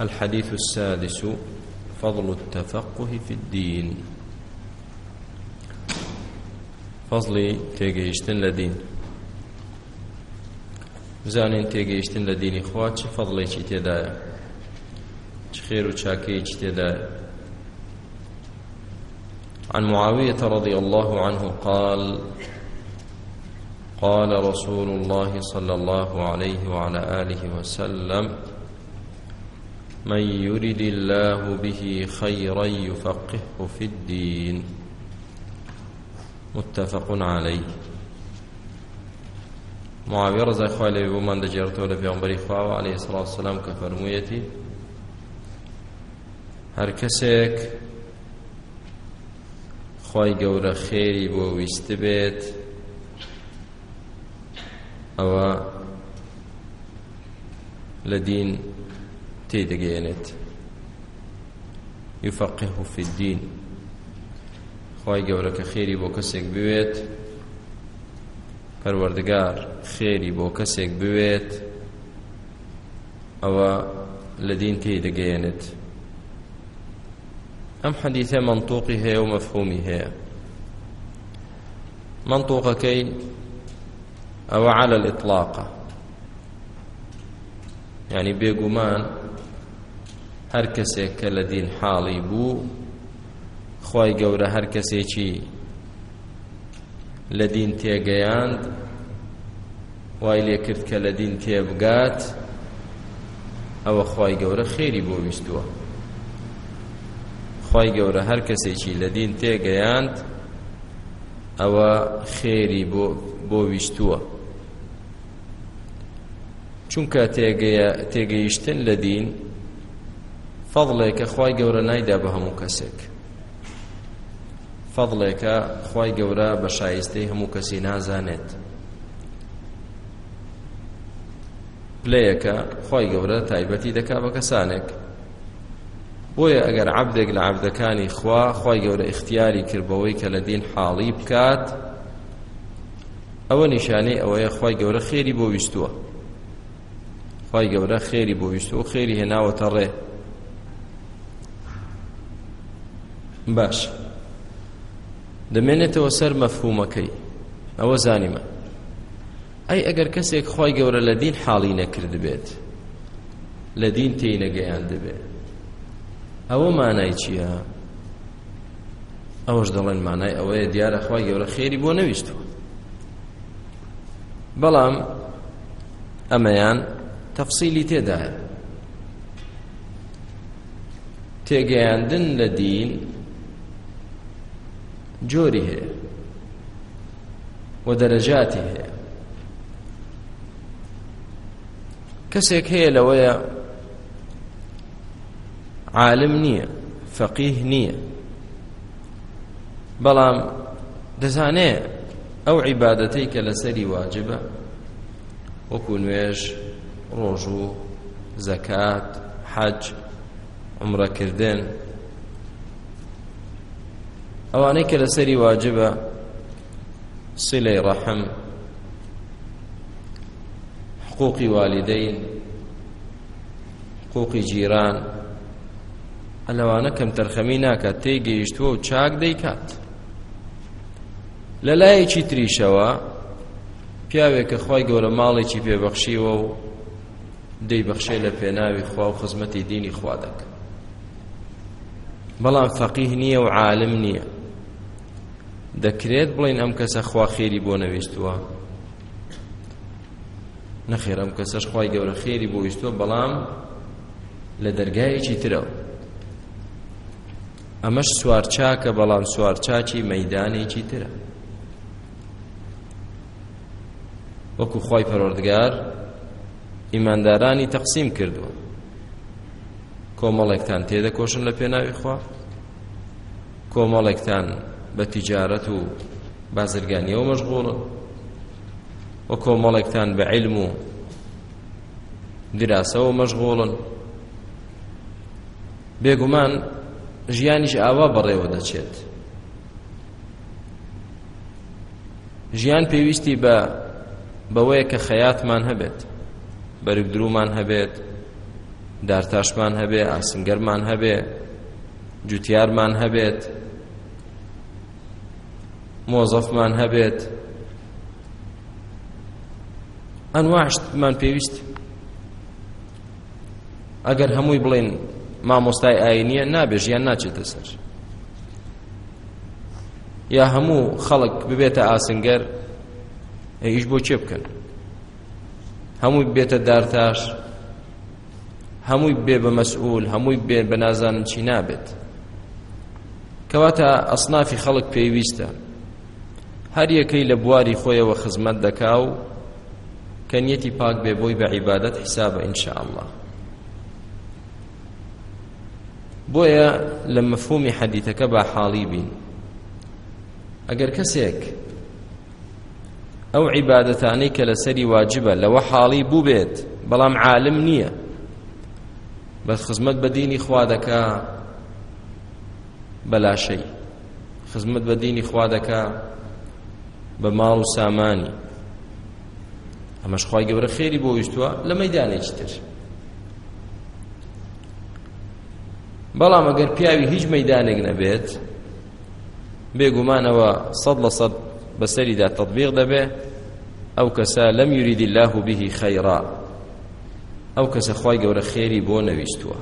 الحديث السادس فضل التفقه في الدين فضلي تيجيشتن لدين بزانین تێگەیشتن لە دینی خوا چه فەضڵێکی تێدایە چ خێر و چاکەیەکی تێدایە عن معاوية رضي الله عنه قال قال رسول الله صلى الله عليه وعلى آله وسلم من يرد الله به خيرا يفقهه في الدين متفق عليه معاوية رضي الله عنه بمان دجرته لبيغمبر خواه عليه الصلاة والسلام كفرمويتي هەر کەسێک خی گەورە خێری بۆ ویستە بێت ئەوە لە دین تێدەگەیەنێت یفەقه و فدین خی گەورەکە خێری بۆ کەسێک بوێت پەروەردگار خێری بۆ کەسێک بوێت ئەوە لە دین تێدەگەیەنێت ئەم حەدیثە منطوقی هەیە و مەفهومی هەیە منطوقەکەی ئەوە على الإطلاق يعني بێگومان هەر کەسێک کە لە دین حاڵی بوو خی گەورە هەر کەسێکی لە دین تێگەیاند وای لێ کرد کە لە دین تێبگات ئەوە خی گەورە خێری بۆ ویستووە خی گەورە هەر کەسێکی لە دین تێگەیاند ئەوە خێری بۆ ویستووە چونکە تێگەیشتن لە دین فەضڵێکە خی گەورە نایدا بە هەموو کەسێک فەضڵێکە خی گەورە بە شایستەی هەموو کەسی نازانێت پلەیەکە خی گەورە تایبەتی دەکا بە کەسانێک بۆیە ئەگەر عبدێک لە عبدەکانی خوا خی گەورە اختیاری کردبەوەی کە لە دین حاڵی بکات ئەوە نیشانەی ئەوەیە خی گەورە خێری بۆ ویستووە خی گەورە خێری بۆ ویستوە خێری هێناوەتە ڕێ باش دەمێنێتەوە سەر مەفهومەکەی ئەوە زانیمە ئەی ئەگەر کەسێک خی گەورە لە دین حاڵی نەکرد بێت لە دین تێی نەگەیان دەبێت ئەوە مانای چییە ئەوەش دەڵێن مانای ئەوەیە دیارە خی گەورە خێری بۆ نەویستوە بەڵام ئەمەیان تەفسیلی تێدایە تێگەیاندن لە دین جۆری هەیە و دەرەجاتی هەیە کەسێک هەیە لەوەیە عالم نییە فەقیه نییە بەڵام دەزانێت ئەو عیبادەتەی کە لەسەری واجبە وەکو نوێژ ڕۆژوو زەکات حەج عمرەکردن ئەوانەی کە لەسەری واجبە سلەی ڕەحم حقوقی والیدەین حقوقی جیران ئەلەوانە کەم تەرخەمی ناکات تێگەیشتووە و چاک دەیکات لە لایەکی تریشەوە پیاوێک کە خی گەورە ماڵێکی پێبەخشیوە و دەیبەخشێ لە پێناوی خوا و خزمەتی دینی خوا دەکە بەڵام فەقیه نییە و عالم نییە دەکرێت بڵین ئەم کەسە خوا خێری بۆ نەویستووە نەخێر ئەم کەسەش خی گەورە خێری بۆ ویستوە بەڵام لە دەرگایەکی ترەوە ئەمەش سوارچاکە بەڵام سوارچاکی مەدانێکی ترە وەکو خی پەرۆردگار ئیماندارانی تەقسیم کردووە کۆمەڵێکتان تێدەکۆشن لە پێناوی خوا کۆمەڵێکتان بە تیجارەت و بازرگانیەوە مەشغوڵن وە کۆمەڵێکتان بە عیلم و دراسەوە مەشغوڵن بێگومان ژیانیش ئاوا بەڕێوە دەچێت ژیان پێویستی بە بەوەیە کە خەیاتمان هەبێت بەرگ درومان هەبێت دارتاشمان هەبێ ئاسنگەرمان هەبێ جوتیارمان هەبێت مۆزەفمان هەبێت ئەنواشتمان پێویست ئەگەر هەمووی بڵین مامۆستای ئاینیە نابێژیان ناچێتە سەر یا هەموو خەڵک ببێتە ئاسنگەر هیچ بۆ چێ بکەن هەمووی بێتە دارتاش هەمووی بێ بە مەسئول هەمووی بێ بە نازانم چی نابێت کەواتە ئەسنافی خەڵک پێویستە هەر یەکەی لە بواری خۆیەوە خزمەت دەکا و کە نیەتی پاک بێ بۆی بە عیبادەت حیسابە ئینشاءله بۆیە لە مەفهومی حەدیتەکە بە حاڵی بین ئەگەر کەسێک ئەو عیبادەتانەی کە لەسەری واجبە لەوە حاڵی بوو بێت بەڵام عالم نییە بە خزمەت بە دینی خوا دەکا بەلاشەی خزمەت بە دینی خوا دەکا بە ماڵ و سامانی ئەمەش خی گەورە خێری بۆ ویستووە لە مەدانێکی تر بەڵام ئەگەر پیاوی هیچ مەدانێک نەبێت بێگومانەوە سەد لە سەد بەسەریدا تطبیق دەبێ ئەو کەسە لەم یوریدی الله و بیهی خەیرا ئەو کەسە خی گەورە خێری بۆ نەویستووە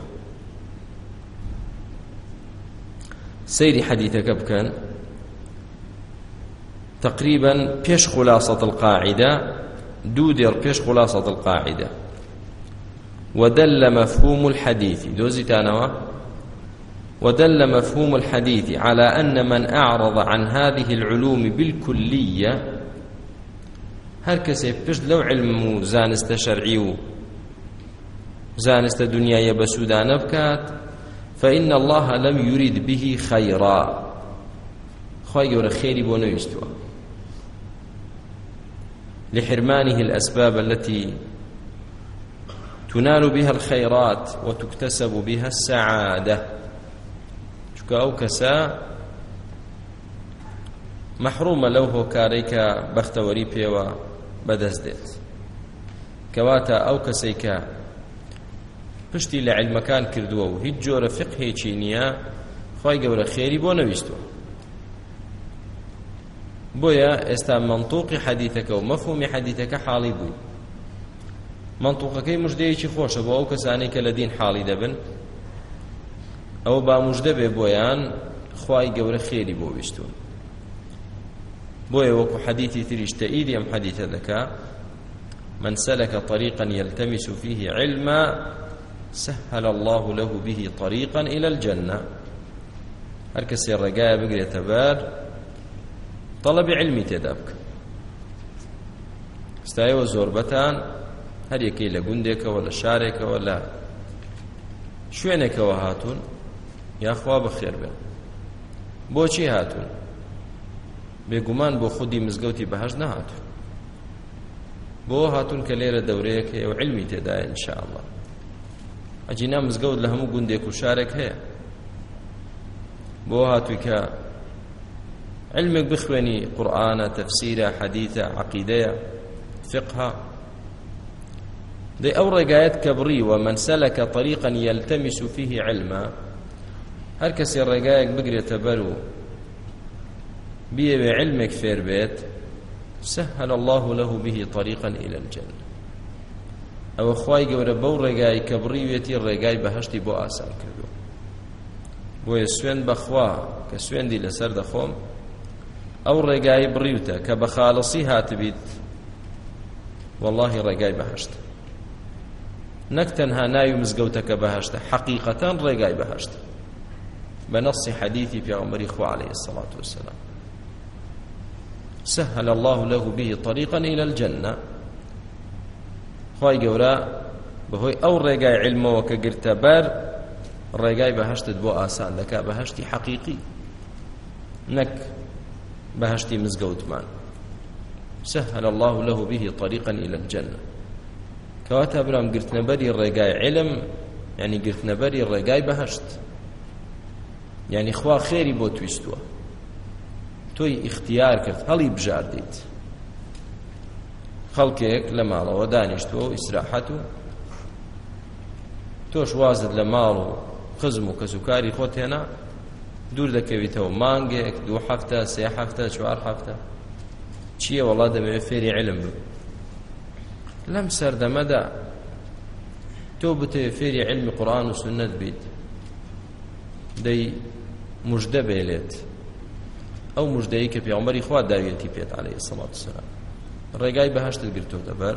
سەیری حەدیتەکە بکەن تقريبا بيش خلاصة القاعدة دودر بيش خلاصة القاعدة ودل مفهوم الحديث دوزي تانوا ودل مفهوم الحديث على أن من أعرض عن هذه العلوم بالكلية هر کەسێ پشت لەو علم و زانستە شەرعی و زانستە دنیاە بە سوودانە بکات فإن الله لم يريد به خيرا خی گەورە خێری بۆ نەویستوە لحرمانه الأسباب التي تنال بها الخيرات وتكتسب بها السعادة چکە كسا محرومة لو هو هۆکارەی بختوري بيوا بدەست دێت کەواتە ئەو کەسەی کە پشتی لە عیلمەکان کردووە و هیچ جۆرە فقهێکی نییە خی گەورە خێری بۆ نەویستوە بۆیە ئێستا منتوقی حەدیثەکە و مەفهومی حەدیثەکە حاڵی بوو منتوقەکەی مژدەیەکی خۆشە بۆ ئەو کەسانی کە لە دین حاڵی دەبن ئەو با مژدە بێ بۆیان خوای گەورە خێری بۆ ویستون بۆیە وەکو حەدیثی تریش تەئیدی ئەم حەدیثە دەکا من سلك طريقا يلتمس فيه علما سهل الله له به طريقا إلى الجنة هر کسی ڕێگایە بگرێتە بەر تەڵەبی علمی تێدا بکە ستایەوە زۆربەتان هەر یەکەی لە گوندێکەوە لە شارێکەوە لە شوێنێکەوە هاتوون یاخوا بەخێر بێن بۆچی هاتوون بێگومان بۆ خودی مزگەوتی بەهەش نەهاتوون بۆ هاتوون کە لێرە دەورەیەک هەیە و علمی تێدایە ئینشاءڵڵه ئەجینا مزگەوت لە هەموو گوندێک و شارێک هەیە بۆ هاتووی کە علمك بخوێنی قورآانە تەفسیرە حەدیتە عقیدەیە فقها دەی ئەو ڕێگایەت کە بڕیوە مەسەلەکە طریقا یلتەمی سوفیه علما هەر کەسی ڕێگایەک بگرێتە بەر و بيبي علمك فير بيت سهل الله له به طريقا إلى الجنة أو خواي قورة بو رقاي كبريويتي رقاي بهشتي بو آسان كردو بو يسوين بخوا كسوين دي لسر دخوم ئەو ڕێگای بڕیوتە کە بە خاڵسی هاتبیت واللهی ڕێگای بەهشت نەک تەنها ناوی مزگەوتەکە بەهشتە حەقیقەتان ڕێگای بەهشت بە نەسی حەدیثی پیامبەری خوا عليه الصلاة والسلام سهل الله له به طريقا إلى الجنة خواهي قورا بهوي أو رقاي علمه وكقرت بار رقاي بهشتت بو آسان لك بهشتي حقيقي نك بەهشتی مزگەوتمان سهل الله له به طريقا إلى الجنة کەواتە برام گرتنەبەری ڕێگای علم ینی گرتنەبەری ڕێگای بەهشت ینی خوا خێری بۆ تویستووە تۆی ئیختیار کرد هەڵی بژاردیت خەڵکێک لە ماڵەوە دانیشتووە و ئیسراحەت و تۆش وازت لە ماڵ و قزم و کەسوکاری خۆت هێنا دوور دەکەویتەوە مانگێک دوو هەفتە سێ هەفتە چوار هەفتە چییە وڵا دەبێت فێری علم بن لەم سەردەمەدا تۆ بتێ فێری علمی قورآن و سنت بیت دەی مژدە بێلێت ئەو مژدەیە کە پێغەمبەری خوا داویەتی پێت عەلەیهی سەڵات وسەلام ڕێگای بەهەشتت گرتوتە بەر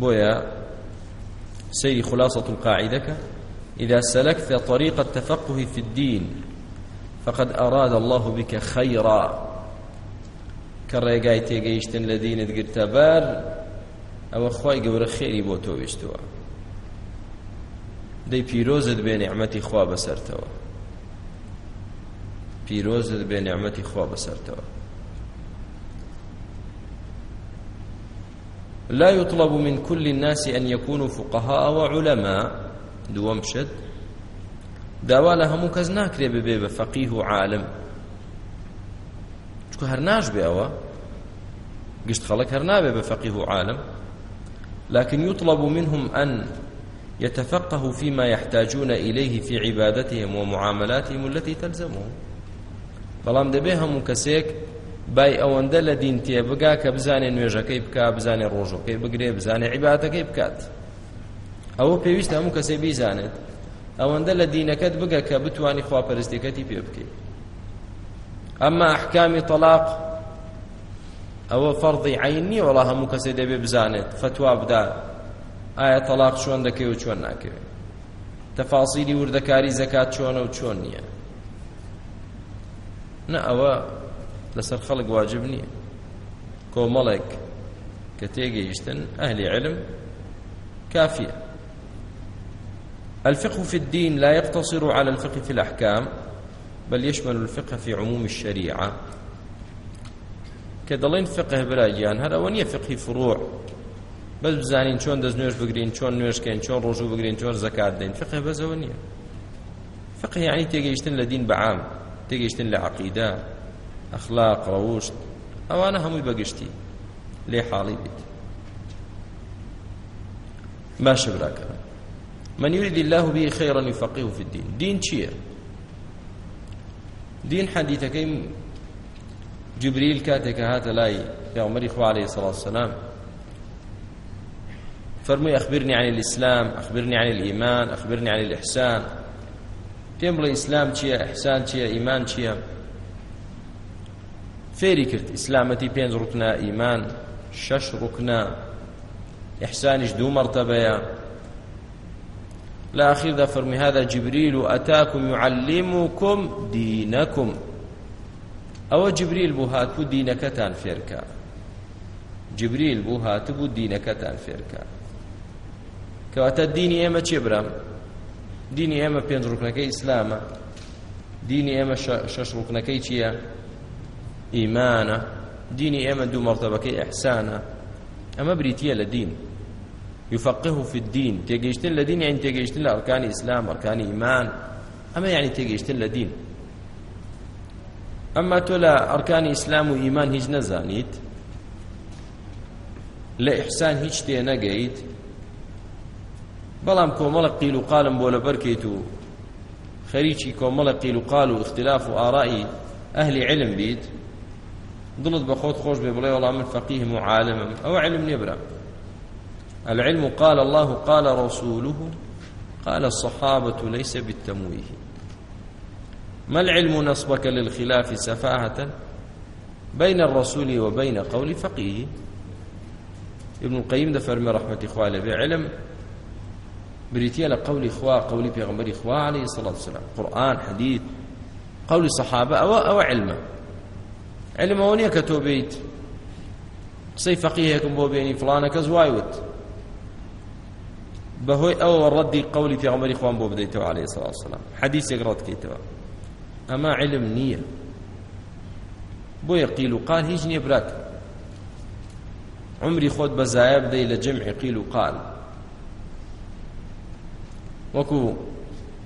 بۆیە سەیری خلاصەت القاعیدەکە إذا سلكت طريق التفقه في الدين فقد أراد الله بك خيرا كالرقاي تيقيشتن لدين تقرت بار أو أخواي قور خيري بوتو بيشتوا دي بيروزد بنعمتي خوا بسرتوا بيروزد بنعمتي خوا بسرتوا لا يطلب من كل الناس أن يكونوا فقهاء وعلماء دووەم پشت داوا لە هەموو کەس ناکرێ ببێ بە فەقیه و عالم چکە هەر ناشبێ ئەوە گشت خەڵک هەر نابێ بە فەقیه و عالم لكن يطلب منهم أن يتفقهوا فيما يحتاجون إليه في عبادتهم ومعاملاتهم التي تلزمهم بەڵام دەبێ هەموو کەسێک بای ئەوەندە لە دین تێبگا کە بزانێ نوێژەکەی بکە بزانێ ڕۆژەکەی بگرێ بزانێ عیباتەکەی بکات ئەوە پێویستە هەموو کەسێ بیزانێت ئەوەندە لە دینەکەت بگە کە بتانی خواپەرستەکەتی پێ بکەیت ئەمما ئەحکامی تەلاق ئەوە فەرضی عینی وەڵا هەموو کەسێ دەبێ بزانێت فتوا بدات ئایا تەلاق چۆن دەکەی و چۆن ناکەوێت تەفاسیلی وردەکاری زەکات چۆنە و چۆن نییە نە ئەوە لەسەر خەڵک واجب نییە کۆمەڵێک کە تێگەیشتن ئەهلی علم کافیە الفقه في الدين لا يقتصر على الفقه في الأحكام بل يشمل الفقه في عموم الشريعة كدلين فقه بلا جيان هذا ونية فقه فروع بس بزانين شون دز نوش بقرين شون نوش كين شون رجو بقرين شون زكاة دين فقه بس ونية فقه يعني تيجيشتن لدين بعام تيجيشتن لعقيدة أخلاق روشت أو أنا همي بقشتي ليه حالي بيت ما شبراكنا من يريد الله به خيرا يفقهه في الدين دين چیه دين حديثك جبريل كاتك هات لاي يا عمر إخوة عليه الصلاة والسلام فرمي أخبرني عن الإسلام أخبرني عن الإيمان أخبرني عن الإحسان تمر إسلام چيا إحسان چيا إيمان چيا فێری کرد ئیسلامەتی پێنج ڕکنە ئیمان شەش ڕکنە ئەحسانیش دوو مەرتەبەیە لا أخير ذا فرمي هذا جبريل أتاكم يعلمكم دينكم أو جبريل بهاتبو دينكتان فيركا جبريل بهاتبو دينكتان فيركا كواتا ديني إما تشبرم ديني إما بينج ركنكي إسلاما ديني إما شش ركنكي تشيا إيمانا ديني إما دو مرتبكي إحسانا أما بريتيا لدين يفقهه في الدين تيجيشتن لدين يعني تيجيشتن لأركان الإسلام أركان إيمان أما يعني تيجيشتن لدين أما تلا أركان إسلام وإيمان هج نزانيت لإحسان هج تينقيت بەڵام کۆمەڵە قیل و قالم بۆ لە بەرکەیت و خەریکی کۆمەڵە قیل و قال و اختلاف و ئاڕایی ئەهلی علم بیت دڵت بە خۆت خۆش بێ بڵێ وەڵام من فەقیهم و عالمم ئەوە علم نێبرا العلم قال الله قال رسوله قال الصحابة ليس بالتمويه ما العلم نصبك للخلاف سفاهة بين الرسول وبين قول فقيه ابن القيم ده فرمي رحمة إخوة بعلم بريتيا لقول إخوة قولي بيغمبر إخوة عليه الصلاة والسلام قرآن حديث قول صحابة أو, أو علمه علمه ونيا كتوبيت قسەی فەقیهێکم بۆ بێنی فلانە کەس وایوت بەهۆی ئەوە ڕەدی قولی پێغەمبەری خوان بۆ بدەیتەوە عليه الصلاة والسلام حەدیثێک ڕەت بکەیتەوە ئەمە علم نییە بۆیە قیل و قال هیچ نییە برات عمری خۆت بەزایە بدەی لە جمعی قیل و قال وەکو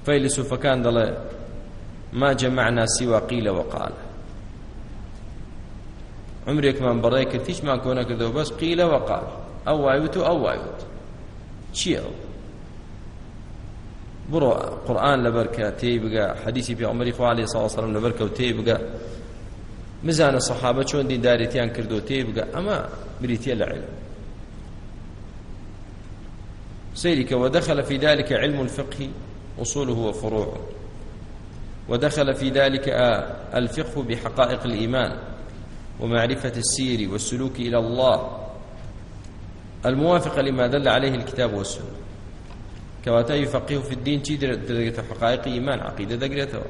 فەیلسوفەکان دەڵێ ما جەمعنا سوى قیل وقال عمرێکمان بەڕێ کرد هیچمان کۆ نەکردەوە بەس قیل وقال ئەو وایوت و ئەو وایوت چییە ئەو بڕۆ قورآن لەبەرکە تێی بگە حەدیسی پێعمەری خوا لێ ساوەسەرم لەبەرکەوت تێی بگە مزانە سەحابە چۆن دیندارێتیان کردو تێی بگە ئەمە بریتە لە علم سيرك ودخل في ذلك علم الفقه أصوله وفروعه ودخل في ذلك الفقه بحقائق الإيمان ومعرفة السير والسلوك إلى الله الموافقة لما دل عليه الكتاب والسنة کەواتە یفەقیه فی الدین چی دەدەگێتە حقایق ئیمان عەقیدە دەگرێتەوە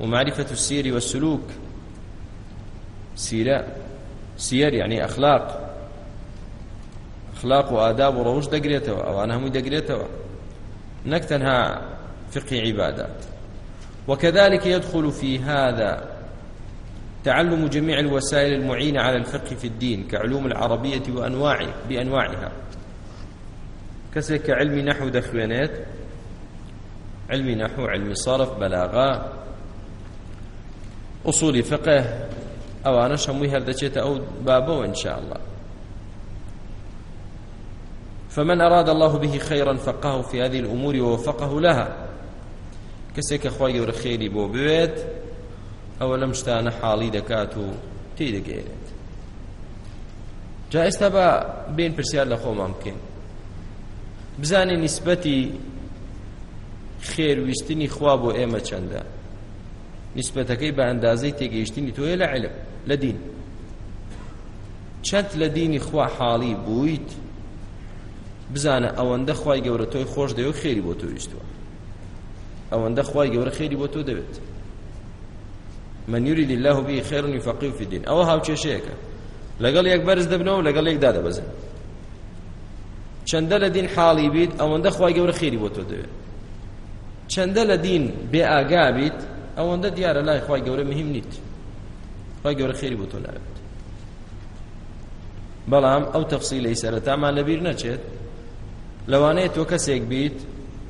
ومعرفة السير والسلوك سيرة سير يعني أخلاق أخلاق وآداب وروش دقريتوا أو أنا هم دقريتوا نكتنها فقه عبادات وكذلك يدخل في هذا تعلم جميع الوسائل المعينة على الفقه في الدين كعلوم العربية وأنواعه بأنواعها کەسێک کە علمی نەحو دەخوێنێت علمی نەحو علمی صرف بەلاغا ئوسولی فقه ئەوانەش هەمووی هەردەچێتە ئەو بابەوە انشاءله فمن أراد الله به خيرا فقهه في هذه الأمور ووفقه لها كسيك أخوة يور خيري بو بويت أو لم شتان حالي دكاتو تيدقيت جائز تبا بين برسيار لخو ممكن بزانێ نیسبەتی خێرویستنی خوا بۆ ئێمە چەندە نیسبەتەکەی بە ئەندازەی تێگەیشتنی تۆیە لە علم لە دین چەند لە دینی خوا حاڵی بوویت بزانە ئەوەندە خی گەورە تۆی خۆش دەوێت خێری بۆ تۆویستوە ئەوەندە خی گەورە خێری بۆ تۆ دەوێت منیوری لله به خێرنی فەقی فدین ئەوە هاوچێشەیەەکە لەگەڵ یەک بەرز دەبنەوە لەگەڵ یەکدا دەبەزن چەندە لە دین حاڵی بیت ئەوەندە خی گەورە خێری بۆ تۆ دەوێت چەندە لە دین بێ ئاگا بیت ئەوەندە دیارە لای خی گەورە مهم نیت خی گەورە خێری بۆ تۆ ناوێت بەڵام ئەو تەفسیلەی سەرەتامان لەبیر نەچێت لەوانەیە تۆ کەسێک بیت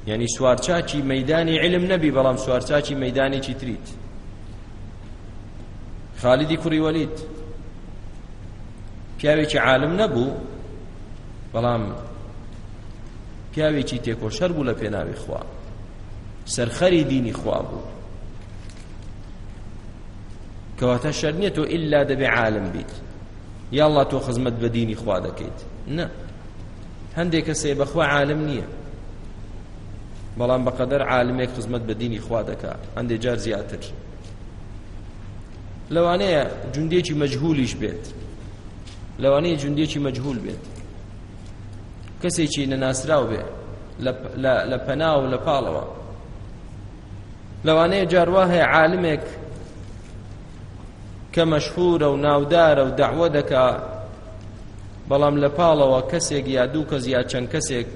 یعنی سوارچاکی مەدانی علم نەبی بەڵام سوارچاکی مەدانێکی تریت خالیدی کوڕی وەلیت پیاوێکی عالم نەبوو بەڵام پیاوێکی تێکۆشەر بوو لە پێناوی خوا سەرخەری دینی خوا بوو کەواتە شەر نییە تۆ ئللا دەبێ عالم بیت یاڵڵا تۆ خزمەت بە دینی خوا دەکەیت نە هەندێک کەسێ بەخوا عالم نییە بەڵام بەقەدەر عالمێک خزمەت بە دینی خوا دەکات هەندێک جار زیاتر لەوانەیە جوندێکی مەجهولیش بێت لەوانەیە جوندێکی مەجهول بێت کەسێکی نەناسراو بێ لە پەنا و لە پاڵەوە لەوانەیە جاروا هەیە عالمێک کە مەشهورە و ناودارە و دەعوە دەکا بەڵام لە پاڵەوە کەسێک یا دوو کەس یا چەند کەسێک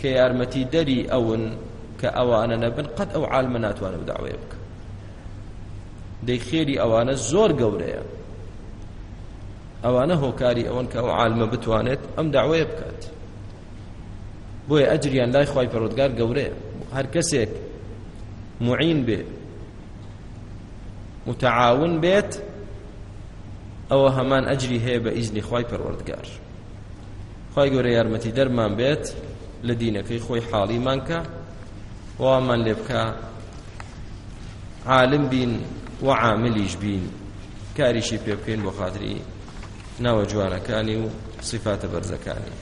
کە یارمەتی دەری ئەون کە ئەوانە نەبن قەت ئەو عالمە ناتوانێت داوێ بکە دەی خێری ئەوانە زۆر گەورەیە ئەوانە هۆکاری ئەوەن کە ئەو عالمە بتوانێت ئەم داوایە بکات بۆیە ئەجریان لای خی پەرۆودگار گەورەیە هەر کەسێک معین بێ متعاون بێت ئەوە هەمان ئەجری هەیە بە ئیزنی خی پەروەردگار خی گەورە یارمەتی دەرمان بێت لە دینەکەی خۆی حاڵیمان کە وامان لێ بکە عالم بین و عاملیش بین کاریشی پێ بکەین بۆ خااتری ناوە جوانەکانی و سیفاتە بەرزەکانی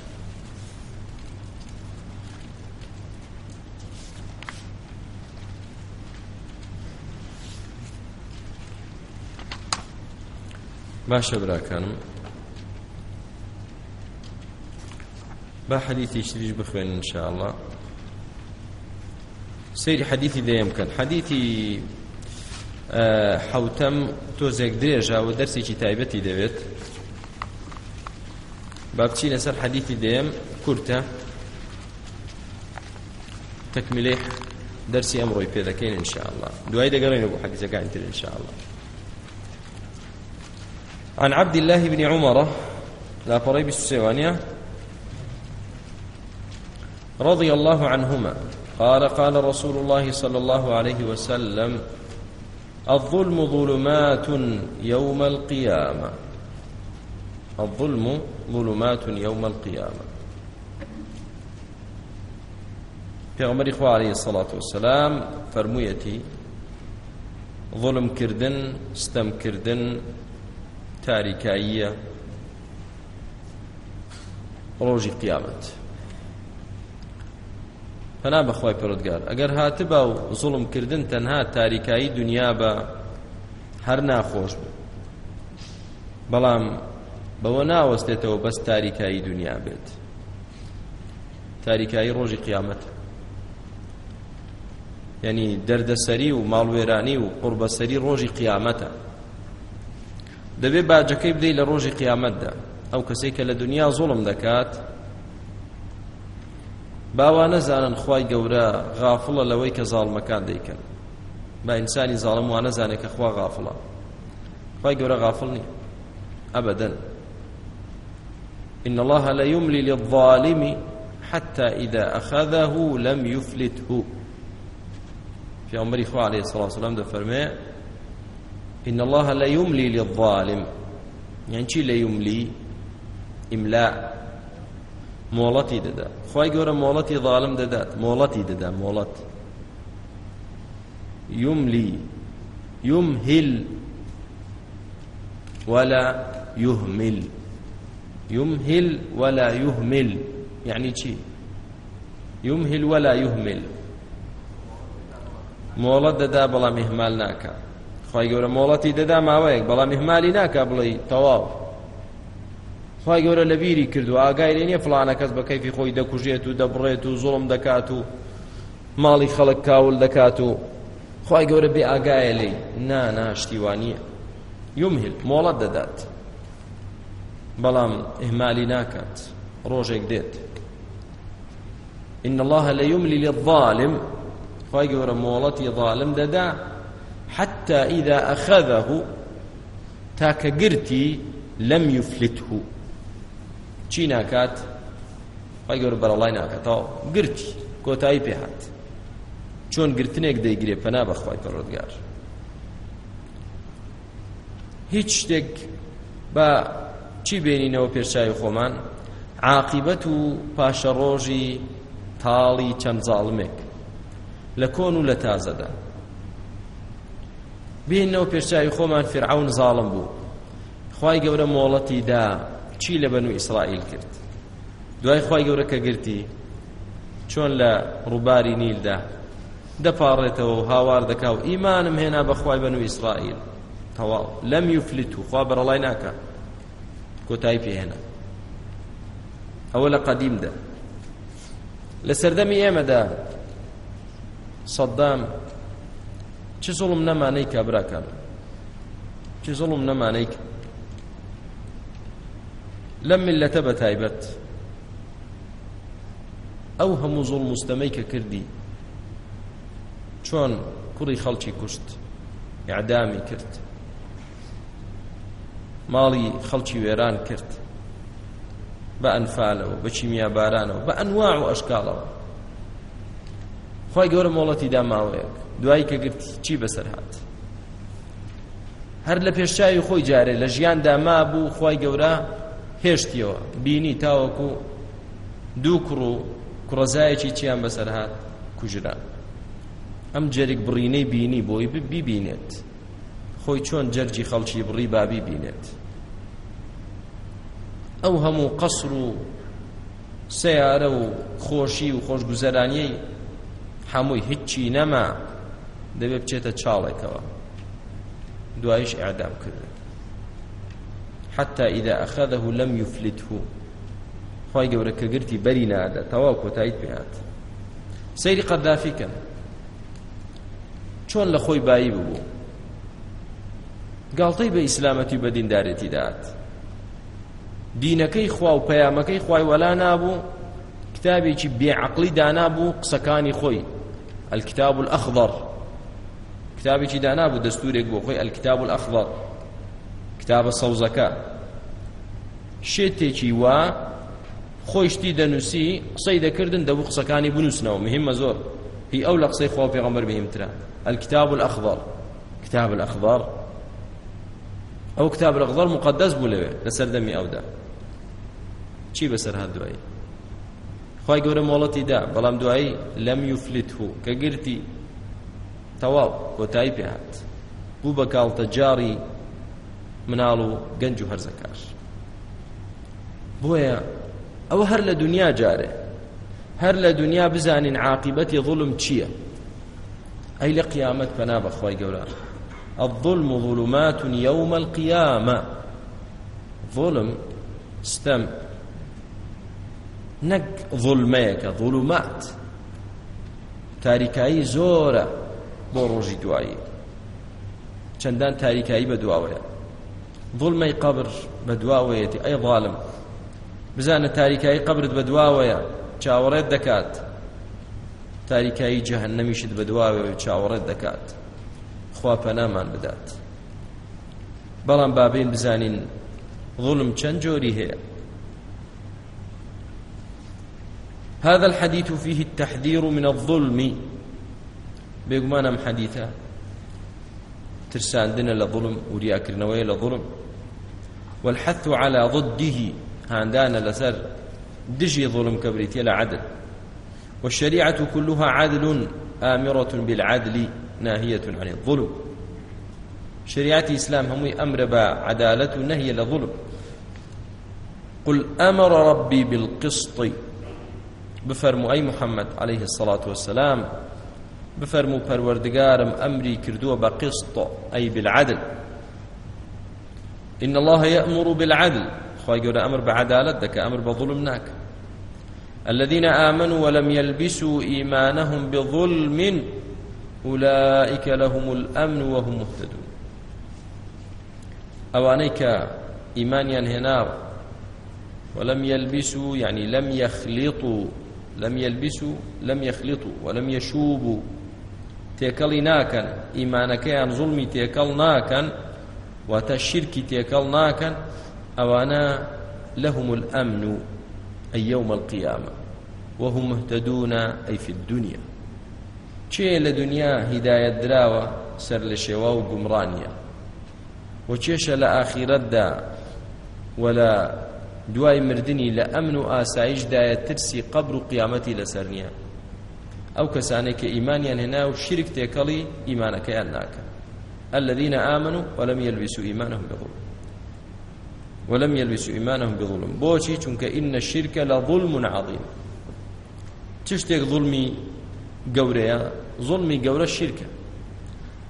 باشە براکانم با حەدیثی شتریش بخوێن انشاءله سەیری حەدیثی دەیەم بکەن حەدیثی حوتەم تۆزێک درێژە و دەرسێکی تایبەتی دەوێت بابچی لەسەر حەدیثی دێم کورتە تەکمیلەی دەرسی ئەمڕۆی پێ دەکەین انشاءله دوای دەگەڕێنە بۆ حەدیثەکان تر انشاءله عن عبد الله بن عمر لا فريب السيوانية رضي الله عنهما قال قال رسول الله صلى الله عليه وسلم الظلم ظلمات يوم القيامة الظلم ظلمات يوم القيامة في عمر إخوة عليه الصلاة والسلام فرميتي ظلم كردن ستم كردن تاريكاية ڕۆژی قیامەت پەنا بەخوای پەرۆتگار ئەگەر هاتبە و زوڵمکردن تەنها تاریکایی دنیا بە هەر ناخۆش بوو بەڵام بەوە ناوەستێتەوە بەس تاریکایی دنیا بێت تاریکایی ڕۆژی قیامەت یعنی دەردەسەری و ماڵوێرانی و قوربەسەری ڕۆژی قیامەتە دەبێ باجەکەی بدەی لە ڕۆژی قیامەتدا ئەو کەسەی کە لە دنیا زۆڵم دەکات باوا نەزانن خی گەورە غافڵە لەوەی کە زاڵمەکان دەیکەن با ئینسانی زاڵم وانە زانێت کە خوا غافڵە خی گەورە غافڵ نی ئەبەدەن إن الله لا يملي للظالم حتى إذا أخذه لم يفلته في عمر إخوة عليه الصلاة والسلام ده فرمي إن الله لا يملي للظالم يعني شي لا يملي إملاء مولتي ددا خواهي قورا مولتي ظالم ددات مولتي ددا مولت يملي يمهل ولا يهمل يمهل ولا يهمل يعني چی يمهل ولا يهمل مۆڵەت دەدا بەڵام مهمال ناکە خی گەورە مۆڵەتی دەدا ماوەیەک بەڵام مهمالی ناکە بڵێ تەواو خی گەورە لە بیری کردو ئاگای لێ نیە فلانە کەس بە کەیفی خۆی دەکوژێت و دەبڕێت و زۆڵم دەکات و ماڵی خەڵک کاول دەکات و خی گەورە بێ ئاگایە لێی نا ناشتیوانیە یمهل مۆڵەت دەدات بەڵام ئهمالی ناکات ڕۆژێک دێت إن الله لا يملي للظالم فاجور مولتي ظالم ددا حتى إذا أخذه تاك قرتي لم يفلته چی ناکات خی گەور بەرەڵای ناکاتەوە گرتی کۆتایی پێهات چۆن گرتنێک دەیگرێ پەنا بەخوای پەڕۆدگار هیچ شتێک بە چی بینینەوە پێرچاوی خۆمان عاقبەت و پاشە ڕۆژی تاڵی چەند زاڵمێک لە کۆن و لە تازەدا بینەوە پێرچاوی خۆمان فرعون زاڵم بوو خی گەورە مۆڵەتی دا چی لە بەن و ئیسرائیل کرد دوای خی گەورە کە گرتی چۆن لە ڕووباری نیلدا دەپاڕێتەوە و هاوار دەکا و ئیمانم هێنا بەخوای بەن و ئیسرائیل تەواو لەم یوفلیت و خوا بەرەڵای ناکە کۆتایی پێهێنا ئەوە لە قەدیمدا لە سەردەمی ئێمەدا سەددام چ زوڵم نەمانەی کە براکان چ زوڵم نەمانەی لەم ملەتە بە تایبەت ئەو هەموو زوڵ مستەمەی کە کردی چۆن کوڕی خەڵکی کوشت ئعدامی کرد ماڵی خەڵکی وێران کرد بە ئەنفالەوە بەچی میابارانەوە بە ئەنواع و ئەشکاڵەوە خی گەورە مۆڵەتی دا ماوەیەک دوایی کە گرت چی بەسەر هاات هەر لە پێشچوی خۆی جارێ لە ژیاندا ما بوو خی گەورە هێشتیەوە بینی تاوەکو دوو کوڕ و کوڕزایەکی چیان بەسەر هاات کوژران ئەم جەرێک بڕینەی بینی بۆی ببیبینێت بی خۆی چۆن جەرجی خەڵکی بڕی بابی بینێت ئەو هەموو قەسر و سیارە و خۆشی و خۆشگوزەرانیەی هەمووی هیچی نەما دەبێ بچێتە چاڵێکەوە دوایش ئەعدام کردێت حتى إذا أخذه لم يفلته خی گەورە کە گرتی بەری نادە تەواو کۆتایی پێات سەیری قەدافی کەن چۆن لە خۆی بایی ببوو گاڵتەی بە ئیسلامەتی بە دیندارێتی دات دینەکەی خوا و پەیامەکەی خوای وەلا نابوو کتابێکی بێعقلی دانابوو قسەکانی خۆی الكتاب الأخضر کتابێکی دانابوو دەستورێک بۆ خۆی الكتاب الأخضر کتابە سەوزەکە شێتێکی وا خۆشتی دەنووسی قسەی دەکردن دەبوو قسەکانی بنووسنەوە مهمە زۆر هی ئەو لە قسەی خوا پێغەمبەر بهمترە الكتاب الأخضر كتاب الأخضر ئەو کتاب ڕغدەر مقدەس بوو لەوێ لەسەر دەمی ئەودا چی بەسەر هەردوایی خی گەورە مۆڵەتی دا بەڵام دوایی لەم یوفلیت هو کە گرتی تەواو کۆتایی پێهات بوو بە کاڵتە جاری مناڵ و گەنج و هەرزەکار بۆیە ئەو هەر لە دنیا جارێ هەر لە دنیا بزانین عاقبەتی ظلم چییە ئەی لە قیامەت پەنا بەخوای گەورە الظلم ظلمات يوم القيامة ظلم ستم نك ظلميك ظلمات تاریکایی زۆرە بۆ ڕۆژی دوایی چەندان تاریکایی بە دواوەیە ظڵمەی قبر بە دواوەیەتی ئەی ظالم بزانە تاریکایی قبرت بە دواوەیە چاوەڕێت دەکات تاریکایی جەهەنەمیشت بە دواوەیە چاوەڕێت دەکات خوا پەنامان بدات بەڵام بابین بزانین ظلم چەند جۆری هەیە هذا الحديث فيه التحذير من الظلم بيقمان ام حديثا ترساندنا لظلم ورياكرنوي لظلم والحث على ضده هاندانا لسر دجي ظلم كبريتي لعدل والشريعة كلها عدل آمرة بالعدل ناهية عن الظلم شريعة الإسلام هم أمر بعدالة نهي لظلم قل أمر ربي بالقسط بفرمو أي محمد عليه الصلاة والسلام بفرمو پروردگارم أمري كردو بقسط أي بالعدل إن الله يأمر بالعدل خواهي قول أمر بعدالتك أمر بظلمناك الذين آمنوا ولم يلبسوا إيمانهم بظلم أولئك لهم الأمن وهم مهتدون أوانيك إيمانيا هنا ولم يلبسوا يعني لم يخلطوا لم يلبسوا لم يخلطوا ولم يشوبوا تێکەڵی ناکەن ئیمانەکەیان زوڵمی تێکەڵ ناکەن واتە شرکی تێکەڵ ناکەن ئەوانە لەهم الأمن أي يوم القيامة وهم مهتدون أي في الدنيا چێ لە دنیا هیدایەت دراوە سەر لە شێوە و گومڕانیە و چێشە لە ئاخیرەتدا وەلا دوای مردنی لە ئەمن و ئاسایشدایە ترسی قبر و قیامەتی لەسەر نییە ئەو کەسانێک کە ئیمانیان هێنا و شرک تێکەڵی ئیمانەکەیان ناکە الذين آمنوا ولم يلبسوا إيمانهم بظلم ولم يلبسوا إيمانهم بظلم بوشي چونك إن الشرك لظلم عظيم تشتك ظلمي قوريا زڵمی گەورە شیرکە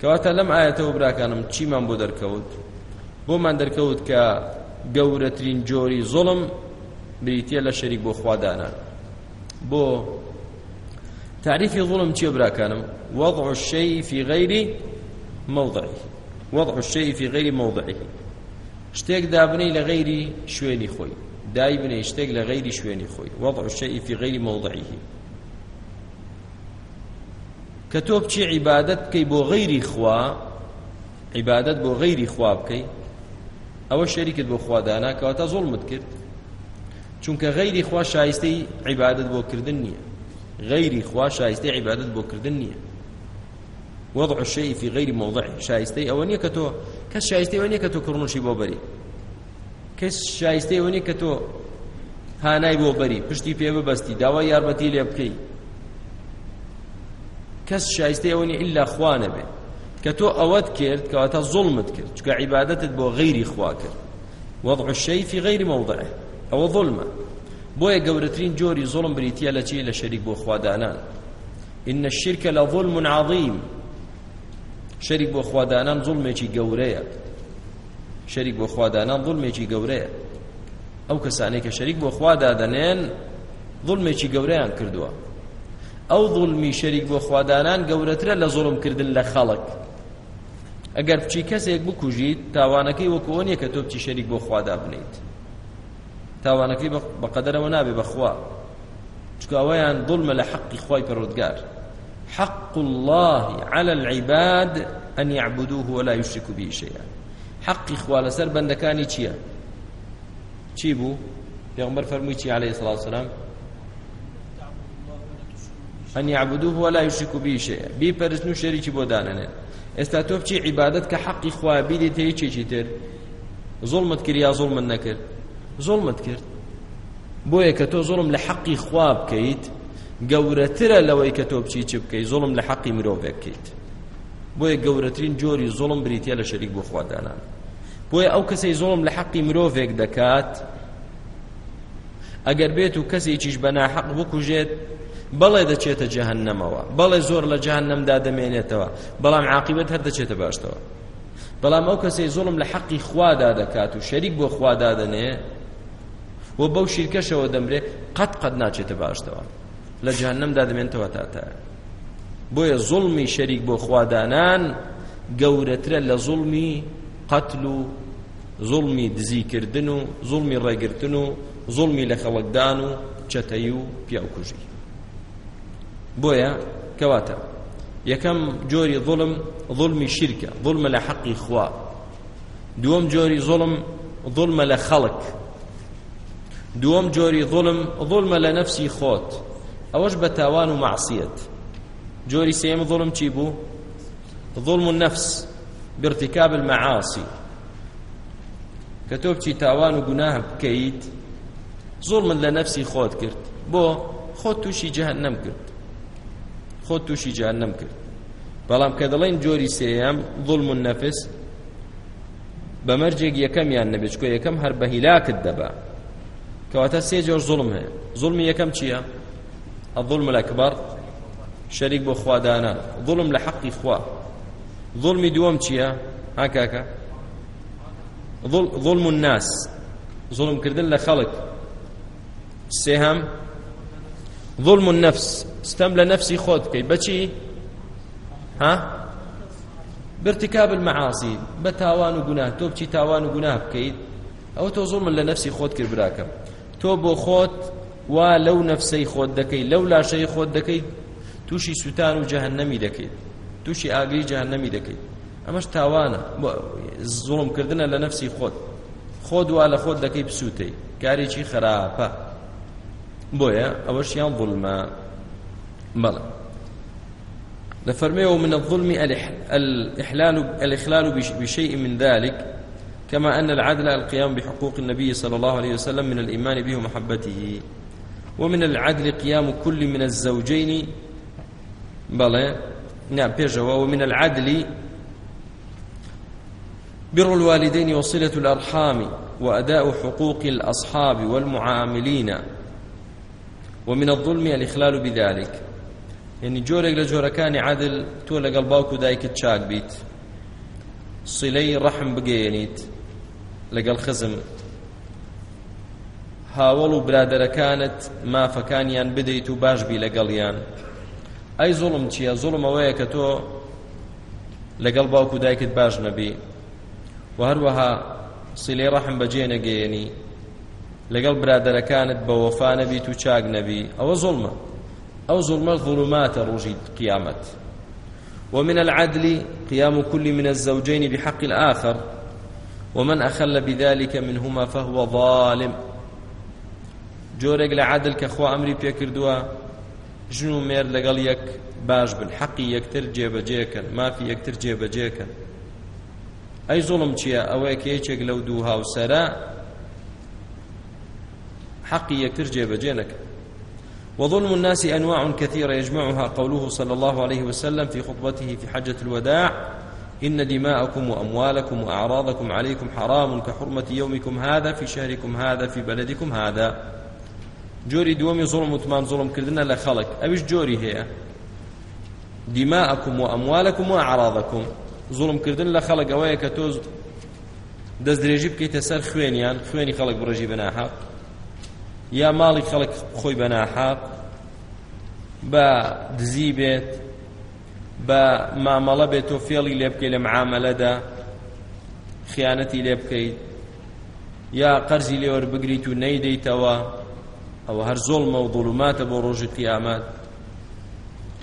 کەواتە لەم ئاەتەوە براکانم چیمان بۆ دەرکەوت بۆمان دەرکەوت کە گەورەترین جۆری زۆڵم بریتە لە شەریک بۆ خوادانە بۆ تعریفی زوڵم چیە براکانم وضع الشيء في غير موضعه وضع الشيء في غير موضعه شتێک دابنەی لە غەیری شوێنی خۆی دایبنەی شتێک لە غەیری شوێنی خۆی وضع الشيء في غير موضعه کە تۆ بچی عیبادت بکەی بۆ غەیری خوا عیبادت بۆ غەیری خوا بکەی ئەوە شەریکت بۆ خوادانا کەواتە زوڵمت کرد چونکە غەیری خوا شایستەی عیبادت بۆ کردن نییە غەیری خوا شایستەی عیبادت بۆ کردن نییە وضع الشيء في غير موضعه شایستەی ئەوە نییە کە تۆ کەس شایستەی ئەوە نییە کە تۆ کڕنوشی بۆ بەری کەس شایستەی ئەوە نییە کە تۆ هانای بۆ بەری پشتی پێ ببەستی داوای یارمەتی لێ بکەی کەس شایسته ئەوەنی ئللا خوا نەبێ کە تۆ ئەوەت کرد کەواتە زڵمت کرد چکە عیبادەتت بۆ غەیری خوا کرد وضع الشەی فی غەیری مەوضعه ئەوە ظلمە بۆیە گەورەترین جۆری زڵم بریتە لە چی لە شەریک بۆ خوادانان إن الشرك لظلم عظيم شەریک بۆ خوادانان زڵمێکی گەورەیە شەریک بۆ خوادانان زڵمێکی گەورەیە ئەو کەسانەی کە شەریک بۆ خوا دادەنێن زڵمێکی گەورەیان کردووە ئەو ظلمی شەریک بۆ خوادانان گەورەترە لە زۆڵمکردن لە خەڵک ئەگەر بچی کەسێک بکوژیت تاوانەکەی وەکوۆن یەکە تۆ بچی شەریک بۆ خوادا بنیت تاوانەکەی بەقەدەرەوە نابێ بەخوا چکە ئەوەیان ظلمە لە حەقی خوای پەرۆدگار حق الله على العباد أن يعبدوه ولا يشركوا به شيئا حقي خوا لسر بندكاني چيا چي بو پیغمبر فرموي چي عليه الصلاة والسلام ئەن یعبدوه ولا یشرکو به شیئا بیپەرستن و شەریکی بۆ دانەنێت ئێستا تۆ بچی عیبادەت کە حەقی خوا بیدی تێی چێکی تر زوڵمت کرد یا زوڵمت نەکرد زوڵمت کرد بۆیە کە تۆ زوڵم لە حەقی خوا بکەیت گەورەترە لەوەی کە تۆ بچی چی بکەیت زوڵم لە حەقی مرۆڤ بکەیت بۆیە گەورەترین جۆری زوڵم بریتە لە شەریک بۆ خوادانان بۆیە ئەو کەسی زوڵم لە حەقی مرۆڤێک دەکات ئەگەر بێت و کەسێکیش بە ناحەق بکوژێت بەڵێ دەچێتە جەهنمەوە بەڵێ زۆر لە جەهنمدا دەمێنێتەوە بەڵام عاقبەت هەر دەچێتە باشتەوە بەڵام ئەو کەسەی زۆڵم لە حەقی خوادا دەکات و شەریک بۆ خوادا دەنێ و بەو شیرکەشەوە دەمرێ قەت قەت ناچێتە باشتەوە لە جەهنمدا دەمێنتەوە تاتایە بۆیە زوڵمی شەریک بۆ خوادانان گەورەترە لە زوڵمی قەتل و زوڵمی دزیکردن و زوڵمی ڕێگرتن و زوڵمی لە خەڵکدان و چەتەی و پیاوکوژی بۆیە کەواتە یەکەم جۆری ظلم ظلمی شیرکە ظلمە لە حەقی خوا دووەم جۆری ظلم ظلمە لە خەڵک دووەم جۆری ظلم ظلمە لە نەفسی خۆت ئەوەش بە تاوان و معسیەت جۆری سێم ظلم چی بوو ظلم النفس بارتكاب المعاصي کە تۆ بچی تاوان و گوناه بکەیت زۆڵمن لە نەفسی خۆت کرد بۆ خۆت تووشی جەهنەم کرد خۆت تووشی جهنم کرد بەڵام کە دەڵێن جۆری سێیان ظلم و نەفس بەمەرجێک یەکەمیان نەبێت چکۆ یەکەم هەر بە هیلاکت دەبا کەواتە سێ جۆر ظلم هەیە ظلمی یەکەم چییە؟ الظلم الأكبر شەریک بۆ خوادانە ظلم لە حەقی خوا ظلمی دووەم چییە؟ هاکاکە ظلم الناس ظلمکردن لە خەڵک سێهام ظلم النفس ستم لنفسي خود بكي بچي ها بارتكاب المعاصي بتاوان وغناه تو بچي تاوان وغناه بكيد او تو ظلم لنفسي خود كر براكم تو بو خود ولو نفسي خود دكي لولا شيء خود دكي توشي سوتان وجهنمي دكي توشي اغري جهنمي دكي امش تاوانه ظلم كردنا لنفسي خود خود ولا خود دكي بسوتي كاري شي خرابه بۆیە ئەوەشیان ظلمە بەڵێ لفرميه من الظلم الإحلال الإخلال بشيء من ذلك كما أن العدل القيام بحقوق النبي صلى الله عليه وسلم من الإيمان به ومحبته ومن العدل قيام كل من الزوجين بلى نعم بيجوا ومن العدل بر الوالدين وصلة الأرحام وأداء حقوق الأصحاب والمعاملين ومن الظلم الإخلال بذلك يعني جورك لجوركاني عدل تو لقل باوكو دايك تشاك بيت صلي رحم بقينيت لقل خزم هاوڵ و برادەرەکانت مافەکانیان بدەیت و باشبی لەگەڵیان ئەی زوڵم چییە زوڵم ئەوەیە کە تۆ لەگەڵ باوکو دایکت باش نەبی و هەروەها سیلەی ڕەحم بەجێ نەگەیەنی لەگەڵ برادەرەکانت بە وەفا نەبیت و چاک نەبی ئەوە زوڵمە ئەو زوڵمە ظلماتە ڕۆژی قیامەت ومن العدل قيام كل من الزوجين بحق الآخر ومن أخل بذلك منهما فهو ظالم جۆرێک لە عادل کە خوا ئەمری پێکردووە ژن و مێر لەگەڵ یەک باش بن حەقی یەکتر جێبەجێکن مافی یەکتر جێبەجێکن ئەی زوڵم چییە ئەوەیە کێچێک لەو دوو هاوسەرە حق يكتر جيب جينك وظلم الناس أنواع كثيرة يجمعها قوله صلى الله عليه وسلم في خطبته في حجة الوداع إن دماءكم وأموالكم وأعراضكم عليكم حرام كحرمة يومكم هذا في شهركم هذا في بلدكم هذا جوري دومي ظلم وتمام ظلم كردنا لخلق أبيش جوري هي دماءكم وأموالكم وأعراضكم ظلم كردن لخلق أويك توز دەست درێژی بکەیتە سەر خوێنیان خوێنی خەڵک بڕژی بەناحق یا ماڵی خەڵک خۆی بە ناحاق بە دزی بێت بە مامەڵە بێت تۆ فێڵی لێ بکەیت لە معامەلەدا خیانەتی لێ بکەیت یا قەرزی لێوە بگریت و نەیدەیتەوە ئەوە هەر زۆڵ مەوضڵوماتە بۆ ڕۆژی قیامەت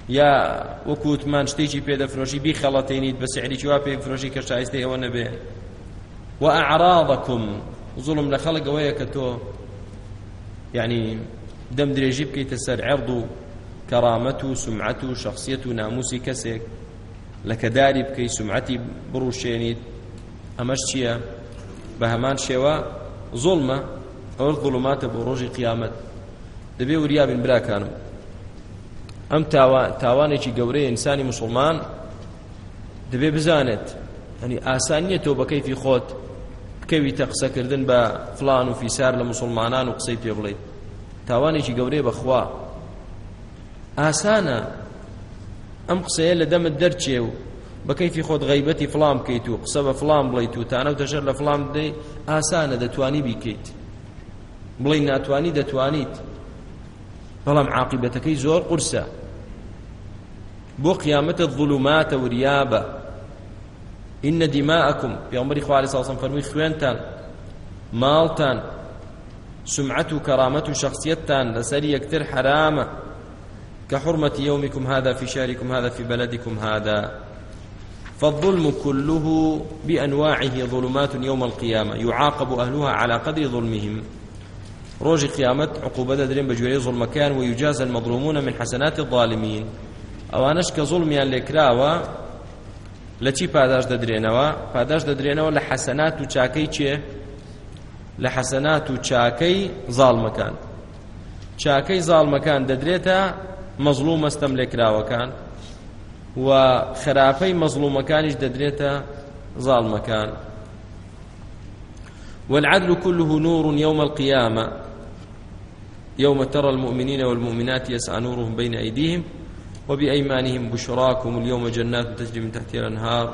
یا وەکووتمان شتێکی پێدەفرۆشی بی خەڵەتێنیت بە سعریی وا پێفرۆشی کە شایستی ئەوە نەبێ و ئەعراضەکم زوڵم لە خەڵک ئەوەیە کە تۆ یعنی دەم درێژی بکەیتە سەر عێرد و کەرامەت و سمعەت و شخصیت و ناموسی کەسێک لە کەداری بکەی سمعەتی بڕوشێنیت ئەمەش چییە بە هەمان شێوە زۆڵمە ئەوە ظڵماتە بۆ ڕۆژی قیامەت دەبێ وریابن براکانم ئەم تاوانێکی گەورەی ئینسانی مسلمان دەبێ بزانێت هەنی ئاسان نییە تۆ بەکەیفی خۆت کەویتە قسەکردن بە فلان و فیسار لە مسلمانان و قسەی پێ بڵێ تاوانێکی گەورەیە بەخوا ئاسانە ئەم قسەیە لە دەمت دەرچێ و بە کەیفی خۆت غەیبەتی فلام بکەیت و قسە بە فلام بڵیت و تانە دەژەر لە فلام بدەیت ئاسانە دەتوانی بیکەیت بڵی ناتوانی دەتوانیت بەڵام عاقبەتەکەی زۆر قورسە بۆ قیامەتە ظلماتە وریابە ئینە دیماءەکم پێغمبەری خوا علیه ساڵسەم فەرمووی خوێنتان ماڵتان سمعەت و کەرامەت و شەخصیەتتان لەسەر یەکتر حرامە کە حرمەتی یومیکم هذا في شاركم هذا في بلدكم هذا فالظلم كله بأنواعه ظلمات يوم القيامة يعاقب أهلها على قدر ظلمهم روج قيامة عقوبة درين بجوري ظلم كان ويجازى المظلومون من حسنات الظالمين أو أنشك ظلم يا الكراوة لە چی پاداش دەدرێنەوە پاداش دەدرێنەوە لە حەسەنات و چاکەی چێ لە حەسەنات و چاکەی زاڵمەکان چاکەی زاڵمەکان دەدرێتە مەزلوم مەستەم لێکراوەکان و خراپەی مەزلومەکانیش دەدرێتە زاڵمەکان والعدل كله نور يوم القيامة يوم ترى المؤمنين والمؤمنات يسعى نورهم بين أيديهم وبأيمانهم بشراكم اليوم جنات تجري من تحتها الأنهار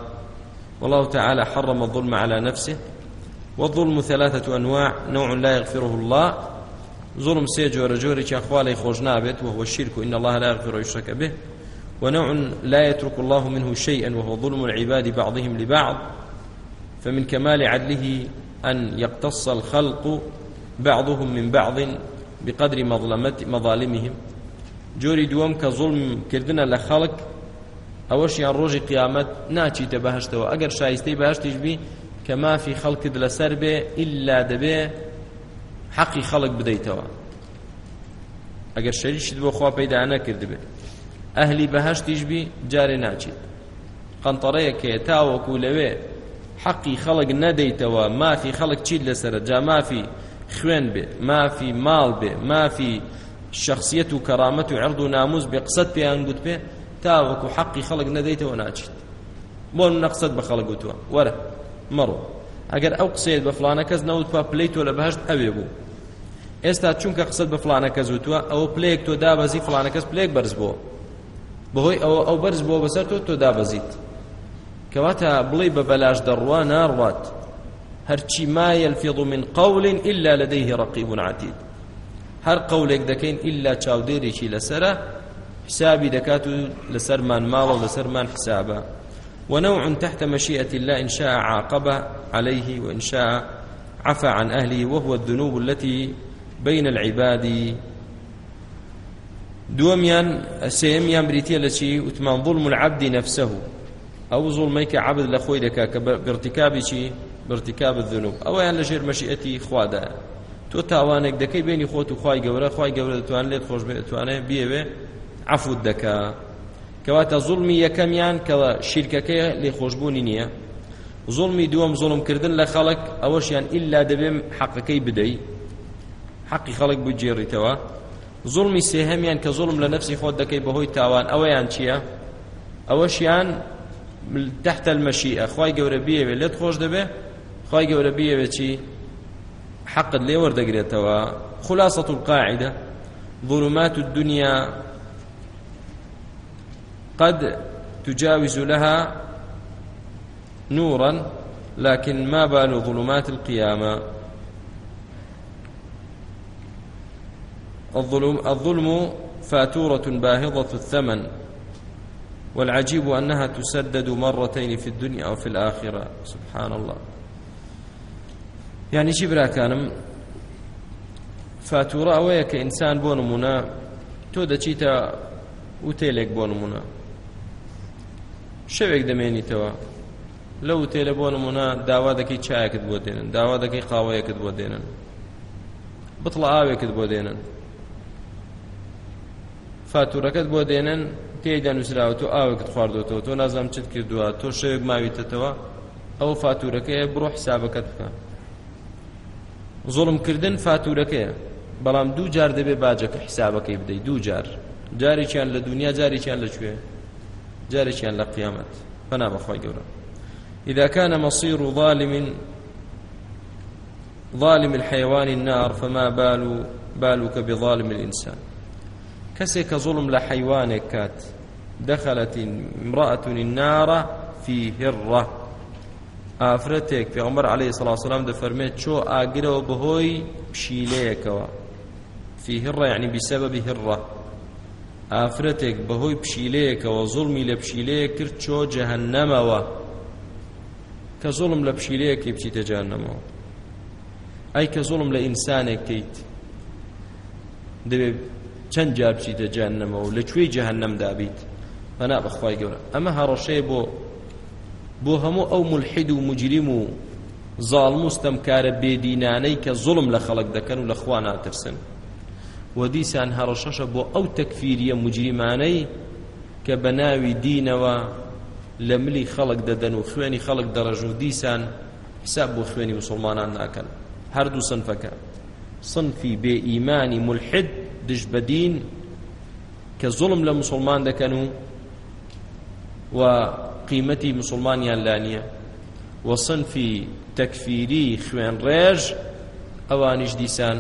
والله تعالى حرم الظلم على نفسه والظلم ثلاثة أنواع نوع لا يغفره الله ظلم سيجور جوري كأخوالي خوجنابت وهو الشرك إن الله لا يغفر يشرك به ونوع لا يترك الله منه شيئا وهو ظلم العباد بعضهم لبعض فمن كمال عدله أن يقتص الخلق بعضهم من بعض بقدر مظلمة مظالمهم جۆری دووەم کە زوڵمکردە لە خەڵک ئەوەشیان ڕۆژی قیامەت ناچیتە بەهشتەوە ئەگەر شایستەی بەهشتیش بی کە مافی خەڵکت لەسەر بێ ئللا دەبێ حەقی خەڵک بدەیتەوە ئەگەر شەریشت بۆ خوا پەیدا نەکردبێ ئەهلی بەهشتیش بی جارێ ناچیت قەنتەڕەیەکێ تاوەکو لەوێ حەقی خەڵک نەدەیتەوە مافی خەڵک چیت لەسرە جا مافی خوێن بێ مافی ماڵ بێ مافی شخصیت و کەرامەت و عرض و ناموز بێ قسەت پێیان گوت پێ تا وەکو حەقی خەڵک نەدەیتەوە ناچیت بۆ نەقسەت بە خەڵک گوتووە وەرە مەڕۆ ئەگەر ئەو قسەیت بە فلانە کەس نەوت پا پلەی تۆ لە بەهشت ئەوێ بوو ئێستا چونکە قسەت بە فلانە کەس وتووە ئەوە پلەیەک تۆ دابەزی فلانە کەس پلەیەک بەرز بۆ بەهۆی ئەوە ئەو بەرز بۆ بەسەر تۆ تۆ دابەزیت کەواتە بڵێ بە بەلاش دەڕوا ناڕوات هەرچی ما يلفظ من قول إلا لديه رقيب عتيد هەر قەولێک دەکەین ئللا چاودێرێکی لەسرە حسابی دەکات و لەسەرمان ماڵە و لەسەرمان حسابە ونوع تحت مشيئة الله إن شاء عاقب عليه وإن شاء عفى عن أهله وهو الذنوب التي بين العباد دوميان سيميان بريتيا لشي وتمان ظلم العبد نفسه أو ظلميك عبد لخوي لك بارتكاب شي بارتكاب الذنوب أو يعني لجير مشيئتي خوادا تۆ تاوانێک دەکەی بینی خۆت و خی گەورە خی گەورە دەتوان لێت خۆش بێتوانێت بێوێ عفوت دەکا کەواتە زوڵمی یەکەمیان کەڵە شیرکەکەی لێ خۆشببوونی نییە زوڵمی دووەم زوڵمکردن لە خەڵک ئەوەشیان ئللا دەبێم حەقەکەی بدەیت حەقی خەڵک بجێڕیتەوە زوڵمی سێهەمیان کە زوڵم لە نفسی خۆت دەکەی بەهۆی تاوان ئەوەیان چییە؟ ئەوەشیان تحت المەشیئە خی گەورە بیەوێ لێت خۆش دەبێ خی گەورە بیەوێ چی حقت لێ وەردەگرێتەوە خلاصة القاعدة ظلمات الدنيا قد تجاوز لها نورا لكن ما بال ظلمات القيامة الظلم, الظلم فاتورة باهظة الثمن والعجيب أنها تسدد مرتين في الدنيا وفي الآخرة سبحان الله یعنی چی براکانم فاتوڕە ئەوەیە کە ئینسان بۆ نمونە تۆ دەچیتە وتێلێک بۆ نمونە شەوێک دەمێنیتەوە لە وتێلە بۆ نمونە داوا دەکەی چایەکت بۆ دێنن داوا دەکەی قاوەیەکت بۆ دێنن بتڵە ئاوێکت بۆ دێنن فاتورەکەت بۆ دێنن تێیدا نووسراوە تۆ ئاوێکت خواردەوە تۆ نازام چت کردووە تۆ شەوێک ماویتەتەوە ئەو فاتورەکەی بڕۆ حسابەکەت بکە زوڵمکردن فاتورەکەیە بەڵام دوو جار دەبێ باجەکە حیسابەکەی بدەیت دوو جار جارێکیان لە دنیا جارێکیان لەکوێ جارێکیان لە قیامەت فنا بەخوای گەورە إذا كان مصير ظالم ظالم الحيوان النار فما بال بالك بظالم الإنسان كسك ظلم لحيوانك كات دخلت امرأة النار في هرة ئافرەتێک پێغمبەر عەلەیهی سەڵاسەلام دەفەرمێت چۆ ئاگرەوە بەهۆی پشیلەیەکەوە فی هڕە یعنی بسەبەبی هڕە ئافرەتێک بەهۆی پشیلەیەکەوە زوڵمی لە پشیلەیە کرد چۆ جەهەنەمەوە کە زوڵم لە پشیلەیەکی بچیتە جەهەنەمەوە ئەی کە زوڵم لە ئینسانێک کەیت دەبێت چەند جار بچیتە جەهەنەمەوە لەکوێی جەهەنەم دابیت بەنا بەخوای گەورە ئەمە هەڕەشەیە بۆ بۆ هەموو ئەو ملحید و مجریم و ظالم و ستەمکارە بێدینانەی کە زوڵم لە خەڵک دەکەن و لە خوا ناترسن و دیسان هەڕەشەشە بۆ ئەو تەکفیریە مجریمانەی کە بە ناوی دینەوە لە ملی خەڵک دەدەن و خوێنی خەڵک دەڕژ و دیسان حساب بۆ خوێنی مسلمانان ناکەن هەردوو سنفەکە سنفی بێ ئیمانی ملحد دش بەدین کە زوڵم لە مسلمان دەکەن و و قیمەتی مسلمانیان لا نییە وەسنفی تەکفیری خوێن ڕێژ ئەوانیش دیسان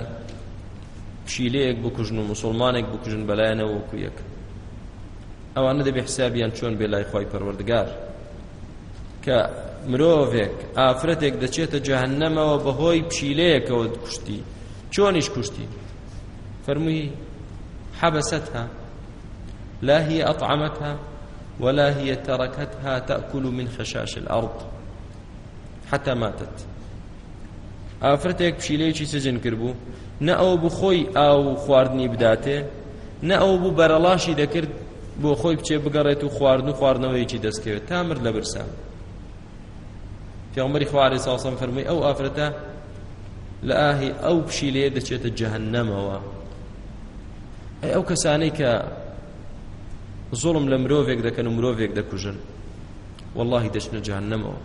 پشیلەیەک بکوژن و مسلمانێک بکوژن بەلایەنەوە وەکو یەک ئەوانە دەبێ حسابیان چۆن بێ لای خۆی پەروەردگار کە مرۆڤێک ئافرەتێک دەچێتە جەهنەمەوە بەهۆی پشیلەیەکەوە کوشتی چۆنیش کوشتی فەرمووی حەبەسەتها لا هی ئەطعەمەتها ولا هي تركتها تأكل من خشاش الأرض حتى ماتت ئافرەتێک پشیلەیەکی سزن کردبوو نە ئەو بخۆی ئاو خواردنی بداتێ نە ئەو بوو بەرەڵاشی دەکرد بۆ خۆی بچێ بگەڕێت و خواردن و خواردنەوەیکی دەستکەوێت تامر لە برسان پێمەری خوارێ ساسم فەرمووی ئەو ئافرەتە لە ئاهی ئەو پشیلەیە دەچێتە جەهنەمەوە ئەو کەسانەی کە زۆڵم لە مرۆڤێک دەکەن و مرۆڤێک دەکوژن واللهی دەچنە جاننەمەوە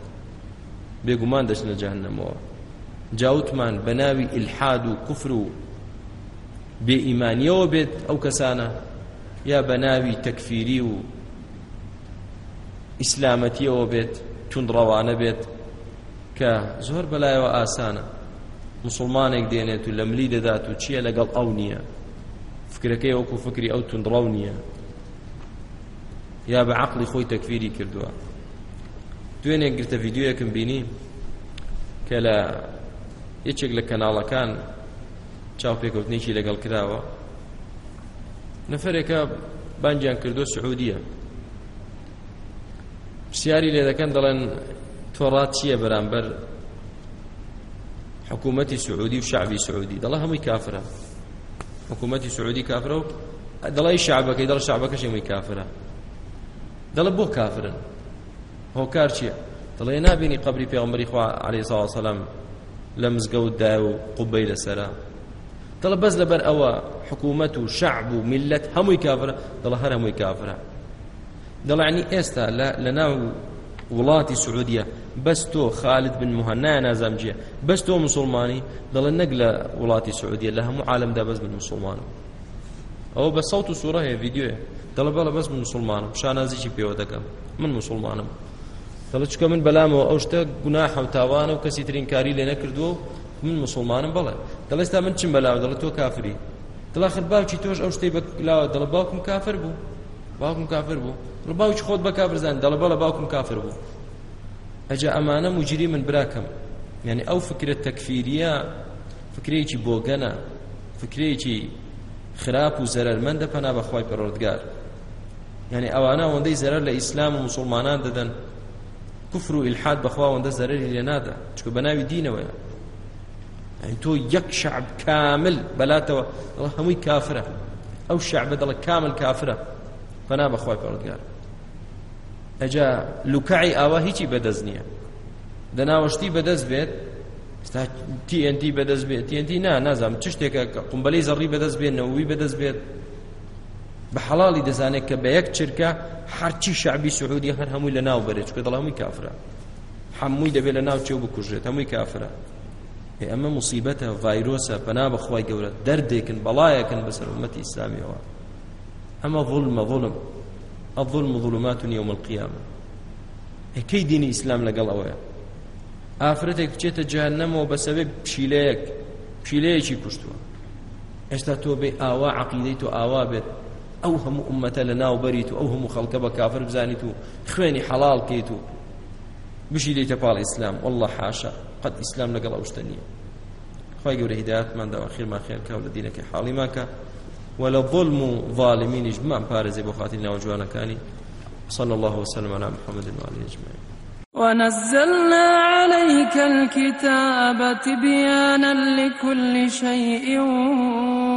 بێگومان دەچنە جاننەمەوە جاوتمان بە ناوی ئیلحاد و کوفر و بێئیمانیەوە بێت ئەو کەسانە یا بە ناوی تەکفیری و ئیسلامەتیەوە بێت توندڕەوانە بێت کە زۆر بەلایەوە ئاسانە مسلمانێک دێنێت و لە ملی دەدات و چییە لەگەڵ ئەو نییە فکرەکەی وەکو فکری ئەو توندڕەو نییە یا بە عقلی خۆی تەکفیری کردووە دوێنێ گرتە ڤیددیوەکم بینی کە لە یەکێک لە کەناڵەکان چاو پێکەوتنێکی لەگەڵ کراوە نەفرێکە بانجیان کردو سعودیە پرسیاری لێ دەکەن دەڵێن تۆڕات چییە بەرامبەر حکوومەتی سعودی و شعبی سعودی دەڵە هەمووی کافرە حکوومەتی سعودی کافرە و دەڵی شعبەکەی دەڵ شعبەکەشی هەمووی کافرە دەڵە بۆ کافرن هۆکار چییە دەڵێ نابینی قبری پێغمبەری خوا عەلەیهی سڵاو سەلەم لە مزگەوتدای و قوبەی لەسەرە دەڵە بەس لەبەر ئەوە حکوومەت و شعب و ملت هەمووی کافرە دەڵە هەر هەمووی کافرە دەڵعنی ئێستا لە ناو وڵاتی سعودیە بەس تۆ خالد بن مهنا نازامجیە بەس تۆ مسلمانی دەڵێن نەک لە وڵاتی سعودیە لە هەموو عالمدا بەس بن مسلمانە ئەوە بە سەوت و سوورە هەیە ڤیددیوە دەڵە بەڵە بەس من مسلمانم شانازیی پێوە دەکەم من مسلمانم دەڵە چکە من بەلامەوە ئەو شتە گونا حوتاوانە و کەسی ترین کاری لێ نەکردووە من مسلمانم بڵێ دەڵێستا من چم بەلاو دەڵە تۆ کافری دڵاخر باوکی تۆش ئەو شتەی بەلاوە دەڵە باوکم کافر بوو باوکم کافر بوو دڵ باوکی خۆت بە کافرزان دەڵە بەڵە باوکم کافر بوو ئەجا ئەمانە مجری من براکەم یعنی ئەو فکرە تەکفیریە فکرێکی بۆگەنە فکرێکی خراپ و زەرمەندە پەنا بەخوای پەرۆردگار یعنی ئەوانە ئەوەندەی زەرەر لە ئیسلام و مسلمانان دەدەن کوفر و ئیلحاد بەخواوەندە زەرەری لێ نادا چکە بە ناوی دینەوەیە ئەین تۆ یەک شعب کامل بەلاتەوە ئەڵە هەمووی کافرە ئەو شعبە دەڵە کامل کافرە فەنا بەخوای پەڕگار ئەجا لوکعی ئاوا هیچی بەدەست نییە دەناوەشتی بەدەست بێت TNT بەدەست بێت TNT نا نازانم چ شتێکە قمبەلی زەڕی بەدەست بێت نەوەوی بەدەست بێت بە حەڵی دەزانێت کە بە یەک چرکە هەرچی شعبی سعودی هەر هەمووی لە ناو بەرێت چکە دەڵ هەمووی کافرە هەمووی دەبێت لە ناو چێو بکوژێت هەمووی کافرە ئەمە مصیبەتە ڤایرۆسە پەنا بەخوای گەورە دەردێکن بەڵایەکەن بەسەر ومەتی ئیسلامیەوە ئەمە ظلمە ظلم الظلم ظلمات يوم القيامة هەکەی دینی ئیسلام لەگەڵ ئەوەیە ئافرەتێک بچێتە جانەمەوە بە سەبێ پشیلەیەک پشیلەیەکی کوشتووە ئێستا تۆ بێ ئاوا عقیدەی تۆ ئاوا بێت ئەو هەموو ئومەتە لە ناوبەریت و ئەو هەموو خەڵکە بە کافر بزانیت و خوێنی حەڵال کەیت و بشیلێتە پاڵ ئیسلام والله حاشا قەت ئیسلام لەگەڵ ئەو شتە نییە خی گەورە هیداەتمان داواخیرما خێرکە و لە دینەکەی حاڵی ماکە ولا ظلم و ظالمینیش بمان پارێزی بۆ خاتی ناوجوانەکانی صلى الله وسلم على محمد وعلى اجمعين ونزلنا عليك الكتاب تبيانا لكل شيء